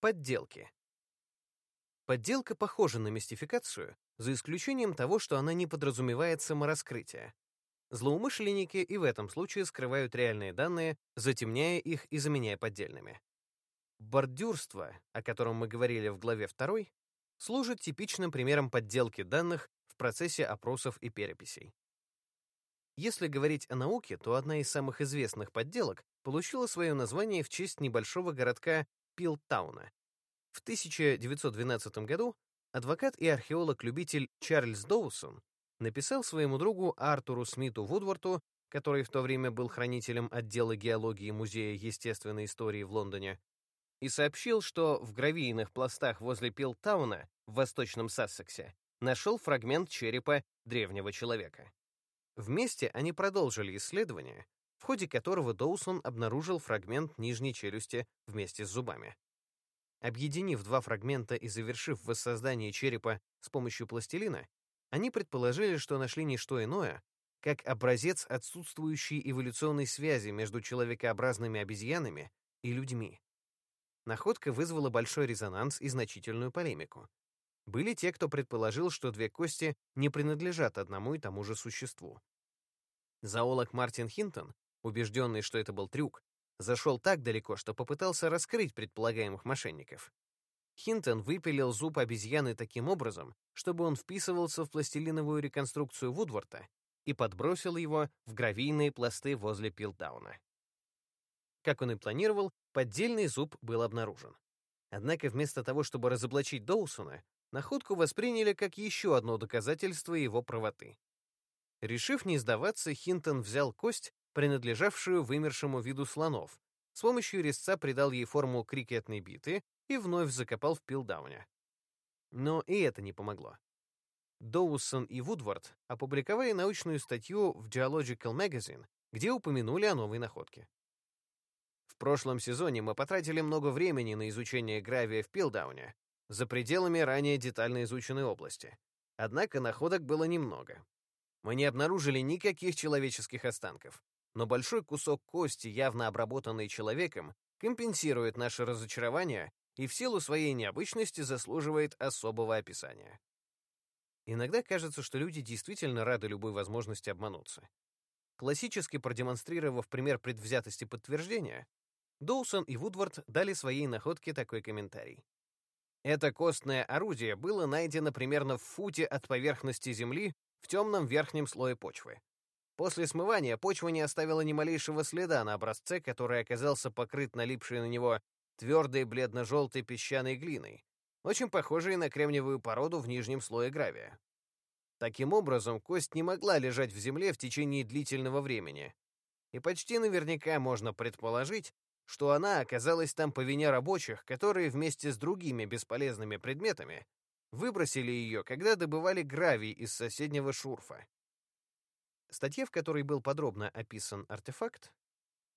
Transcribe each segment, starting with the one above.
Подделки. Подделка похожа на мистификацию, за исключением того, что она не подразумевает самораскрытие. Злоумышленники и в этом случае скрывают реальные данные, затемняя их и заменяя поддельными. Бордюрство, о котором мы говорили в главе 2, служит типичным примером подделки данных в процессе опросов и переписей. Если говорить о науке, то одна из самых известных подделок получила свое название в честь небольшого городка Пилтауна. В 1912 году адвокат и археолог-любитель Чарльз Доусон написал своему другу Артуру Смиту Вудворту, который в то время был хранителем отдела геологии Музея естественной истории в Лондоне, и сообщил, что в гравийных пластах возле Пилтауна в восточном Сассексе нашел фрагмент черепа древнего человека. Вместе они продолжили исследование, в ходе которого Доусон обнаружил фрагмент нижней челюсти вместе с зубами. Объединив два фрагмента и завершив воссоздание черепа с помощью пластилина, они предположили, что нашли не что иное, как образец отсутствующей эволюционной связи между человекообразными обезьянами и людьми. Находка вызвала большой резонанс и значительную полемику. Были те, кто предположил, что две кости не принадлежат одному и тому же существу. Зоолог Мартин Хинтон убежденный, что это был трюк, зашел так далеко, что попытался раскрыть предполагаемых мошенников. Хинтон выпилил зуб обезьяны таким образом, чтобы он вписывался в пластилиновую реконструкцию Вудворта и подбросил его в гравийные пласты возле Пилдауна. Как он и планировал, поддельный зуб был обнаружен. Однако вместо того, чтобы разоблачить Доусона, находку восприняли как еще одно доказательство его правоты. Решив не сдаваться, Хинтон взял кость принадлежавшую вымершему виду слонов, с помощью резца придал ей форму крикетной биты и вновь закопал в пилдауне. Но и это не помогло. Доусон и Вудвард опубликовали научную статью в Geological Magazine, где упомянули о новой находке. В прошлом сезоне мы потратили много времени на изучение гравия в Пилдауне, за пределами ранее детально изученной области. Однако находок было немного. Мы не обнаружили никаких человеческих останков, но большой кусок кости, явно обработанный человеком, компенсирует наше разочарование и в силу своей необычности заслуживает особого описания. Иногда кажется, что люди действительно рады любой возможности обмануться. Классически продемонстрировав пример предвзятости подтверждения, Доусон и Вудвард дали своей находке такой комментарий. Это костное орудие было найдено примерно в футе от поверхности Земли в темном верхнем слое почвы. После смывания почва не оставила ни малейшего следа на образце, который оказался покрыт налипшей на него твердой бледно-желтой песчаной глиной, очень похожей на кремниевую породу в нижнем слое гравия. Таким образом, кость не могла лежать в земле в течение длительного времени, и почти наверняка можно предположить, что она оказалась там по вине рабочих, которые вместе с другими бесполезными предметами выбросили ее, когда добывали гравий из соседнего шурфа. Статья, в которой был подробно описан артефакт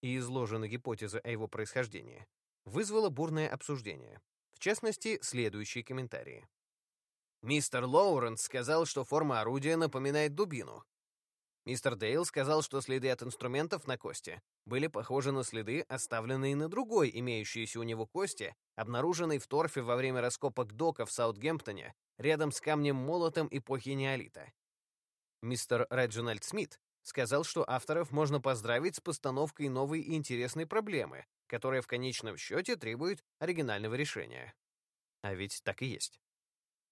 и изложена гипотеза о его происхождении, вызвала бурное обсуждение. В частности, следующие комментарии. Мистер Лоуренс сказал, что форма орудия напоминает дубину. Мистер Дейл сказал, что следы от инструментов на кости были похожи на следы, оставленные на другой имеющейся у него кости, обнаруженной в торфе во время раскопок дока в Саутгемптоне рядом с камнем-молотом эпохи неолита. Мистер Реджинальд Смит сказал, что авторов можно поздравить с постановкой новой и интересной проблемы, которая в конечном счете требует оригинального решения. А ведь так и есть.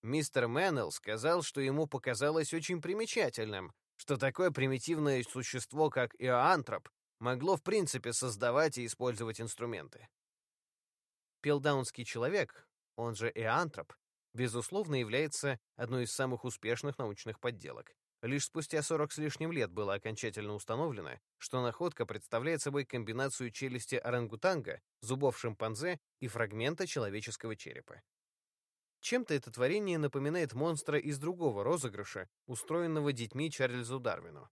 Мистер Мэннелл сказал, что ему показалось очень примечательным, что такое примитивное существо, как иоантроп, могло в принципе создавать и использовать инструменты. Пилдаунский человек, он же иоантроп, безусловно является одной из самых успешных научных подделок. Лишь спустя 40 с лишним лет было окончательно установлено, что находка представляет собой комбинацию челюсти орангутанга, зубов шимпанзе и фрагмента человеческого черепа. Чем-то это творение напоминает монстра из другого розыгрыша, устроенного детьми Чарльзу Дарвину.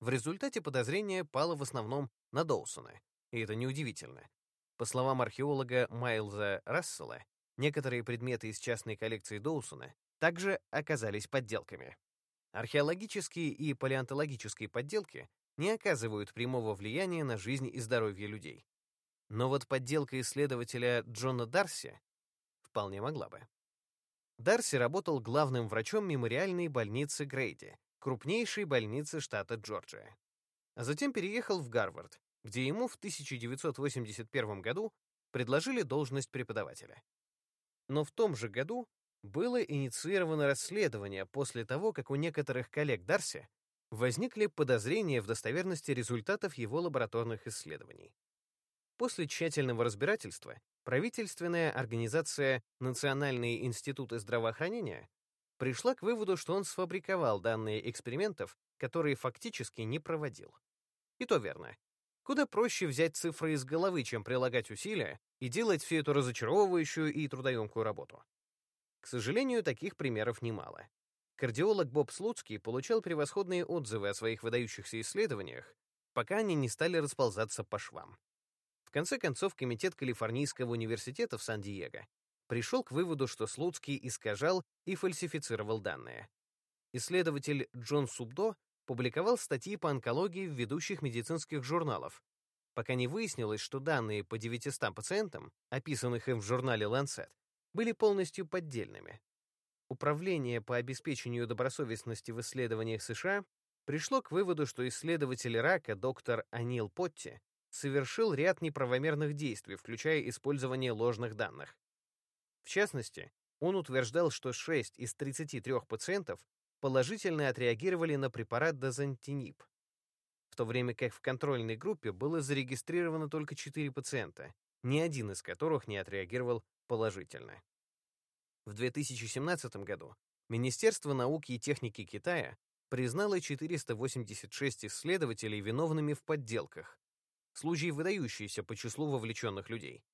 В результате подозрение пало в основном на Доусона, и это неудивительно. По словам археолога Майлза Рассела, некоторые предметы из частной коллекции Доусона также оказались подделками. Археологические и палеонтологические подделки не оказывают прямого влияния на жизнь и здоровье людей. Но вот подделка исследователя Джона Дарси вполне могла бы. Дарси работал главным врачом мемориальной больницы Грейди, крупнейшей больницы штата Джорджия. А затем переехал в Гарвард, где ему в 1981 году предложили должность преподавателя. Но в том же году было инициировано расследование после того, как у некоторых коллег Дарси возникли подозрения в достоверности результатов его лабораторных исследований. После тщательного разбирательства правительственная организация Национальные институты здравоохранения пришла к выводу, что он сфабриковал данные экспериментов, которые фактически не проводил. И то верно. Куда проще взять цифры из головы, чем прилагать усилия и делать всю эту разочаровывающую и трудоемкую работу. К сожалению, таких примеров немало. Кардиолог Боб Слуцкий получал превосходные отзывы о своих выдающихся исследованиях, пока они не стали расползаться по швам. В конце концов, комитет Калифорнийского университета в Сан-Диего пришел к выводу, что Слуцкий искажал и фальсифицировал данные. Исследователь Джон Субдо публиковал статьи по онкологии в ведущих медицинских журналах, пока не выяснилось, что данные по 900 пациентам, описанных им в журнале Lancet, были полностью поддельными. Управление по обеспечению добросовестности в исследованиях США пришло к выводу, что исследователь рака доктор Анил Потти совершил ряд неправомерных действий, включая использование ложных данных. В частности, он утверждал, что 6 из 33 пациентов положительно отреагировали на препарат дозантинип, в то время как в контрольной группе было зарегистрировано только 4 пациента, ни один из которых не отреагировал положительно. В 2017 году Министерство науки и техники Китая признало 486 исследователей виновными в подделках, случаи выдающиеся по числу вовлеченных людей.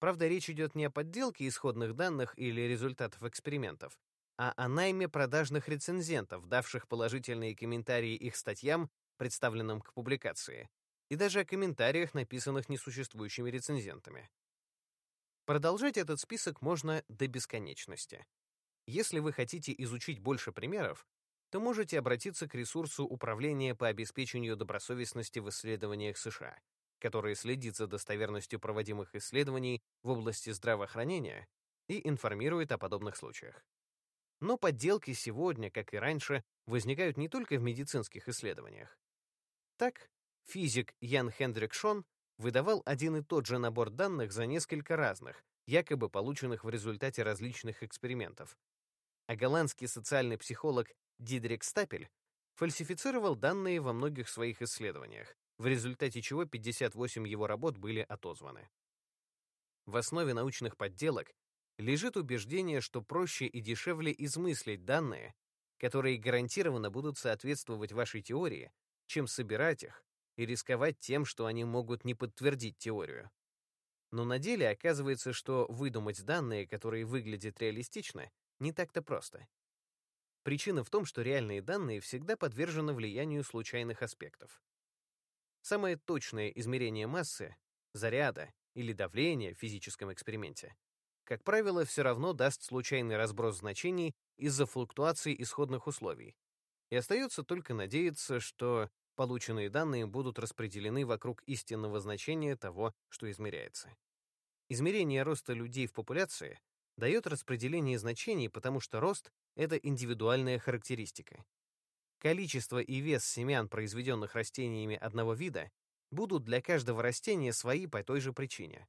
Правда, речь идет не о подделке исходных данных или результатов экспериментов, а о найме продажных рецензентов, давших положительные комментарии их статьям, представленным к публикации, и даже о комментариях, написанных несуществующими рецензентами. Продолжать этот список можно до бесконечности. Если вы хотите изучить больше примеров, то можете обратиться к ресурсу Управления по обеспечению добросовестности в исследованиях США, который следит за достоверностью проводимых исследований в области здравоохранения и информирует о подобных случаях. Но подделки сегодня, как и раньше, возникают не только в медицинских исследованиях. Так, физик Ян Хендрик Шон выдавал один и тот же набор данных за несколько разных, якобы полученных в результате различных экспериментов. А голландский социальный психолог Дидрик Стапель фальсифицировал данные во многих своих исследованиях, в результате чего 58 его работ были отозваны. В основе научных подделок лежит убеждение, что проще и дешевле измыслить данные, которые гарантированно будут соответствовать вашей теории, чем собирать их и рисковать тем, что они могут не подтвердить теорию. Но на деле оказывается, что выдумать данные, которые выглядят реалистично, не так-то просто. Причина в том, что реальные данные всегда подвержены влиянию случайных аспектов. Самое точное измерение массы, заряда или давления в физическом эксперименте, как правило, все равно даст случайный разброс значений из-за флуктуаций исходных условий. И остается только надеяться, что полученные данные будут распределены вокруг истинного значения того, что измеряется. Измерение роста людей в популяции дает распределение значений, потому что рост — это индивидуальная характеристика. Количество и вес семян, произведенных растениями одного вида, будут для каждого растения свои по той же причине.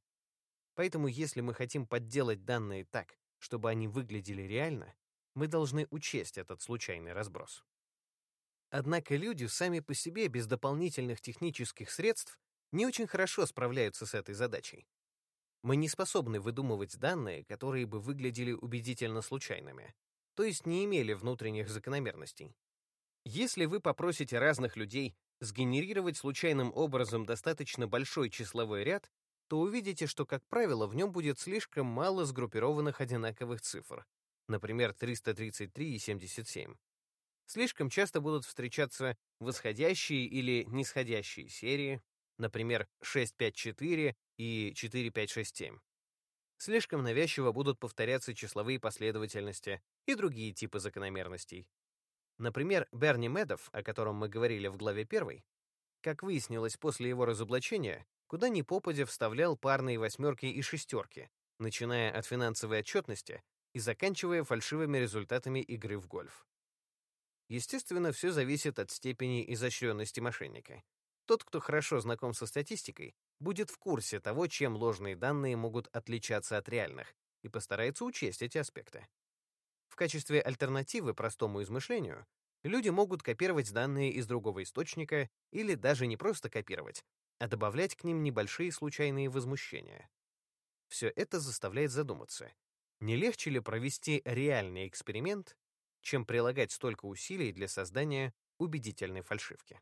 Поэтому если мы хотим подделать данные так, чтобы они выглядели реально, мы должны учесть этот случайный разброс. Однако люди сами по себе без дополнительных технических средств не очень хорошо справляются с этой задачей. Мы не способны выдумывать данные, которые бы выглядели убедительно случайными, то есть не имели внутренних закономерностей. Если вы попросите разных людей сгенерировать случайным образом достаточно большой числовой ряд, то увидите, что, как правило, в нем будет слишком мало сгруппированных одинаковых цифр, например, 333 и 77. Слишком часто будут встречаться восходящие или нисходящие серии, например, 654 и 4567. Слишком навязчиво будут повторяться числовые последовательности и другие типы закономерностей. Например, Берни Медов, о котором мы говорили в главе 1, как выяснилось после его разоблачения, куда ни попадя вставлял парные восьмерки и шестерки, начиная от финансовой отчетности и заканчивая фальшивыми результатами игры в гольф. Естественно, все зависит от степени изощренности мошенника. Тот, кто хорошо знаком со статистикой, будет в курсе того, чем ложные данные могут отличаться от реальных, и постарается учесть эти аспекты. В качестве альтернативы простому измышлению люди могут копировать данные из другого источника или даже не просто копировать, а добавлять к ним небольшие случайные возмущения. Все это заставляет задуматься, не легче ли провести реальный эксперимент, чем прилагать столько усилий для создания убедительной фальшивки.